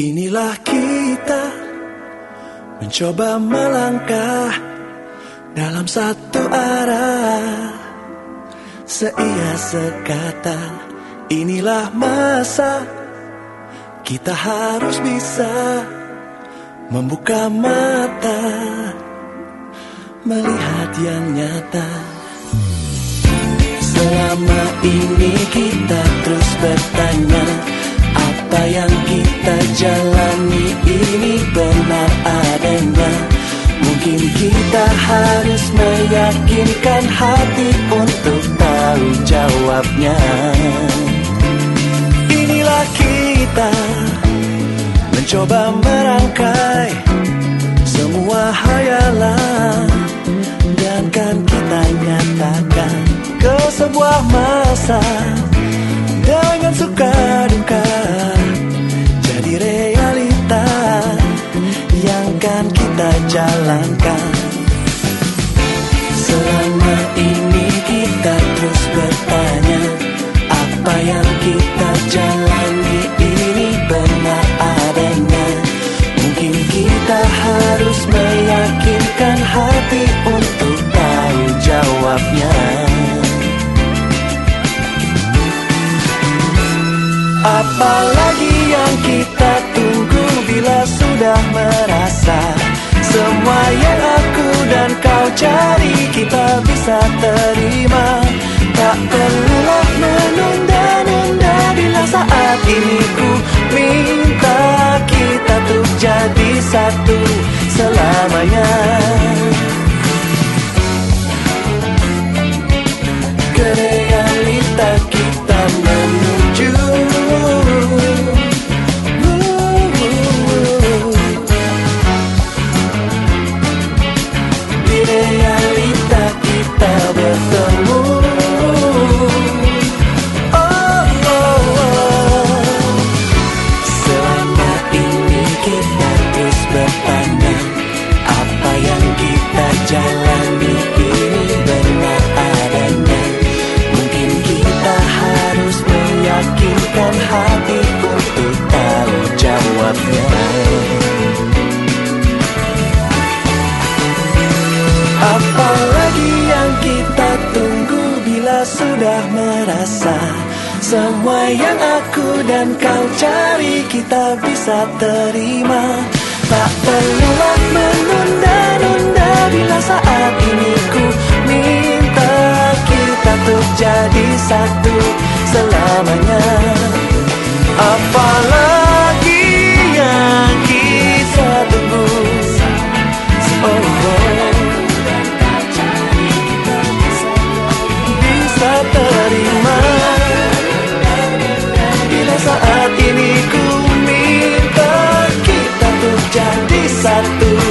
Inilah kita mencoba melangkah dalam satu arah. Seia sekata inilah masa Kita harus bisa membuka mata Melihat yang nyata. Selama ini kita terus bertanya Apa yang kita jalani ini benar adanya. Mungkin kita harus meyakinkan hati untuk tahu jawabnya. Inilah kita mencoba merangkai semua hayalan. Dan kan kita nyatakan ke sebuah masa Dengan suka duka kita jalankan. Selama ini kita terus bertanya Apa yang kita jalani ini benar adanya? Mungkin kita harus meyakinkan hati untuk tahu jawabnya. Apalagi yang kita tunggu bila sudah bisa terima. Tak perlulah menunda-nunda bila saat ini ku minta kita tuh jadi satu selamanya. Ke sudah merasa. Semua yang aku dan kau cari kita bisa terima. Tak perlulah menunda-nunda bila saat ini ku minta kita tuh jadi satu selamanya. Apalagi satu.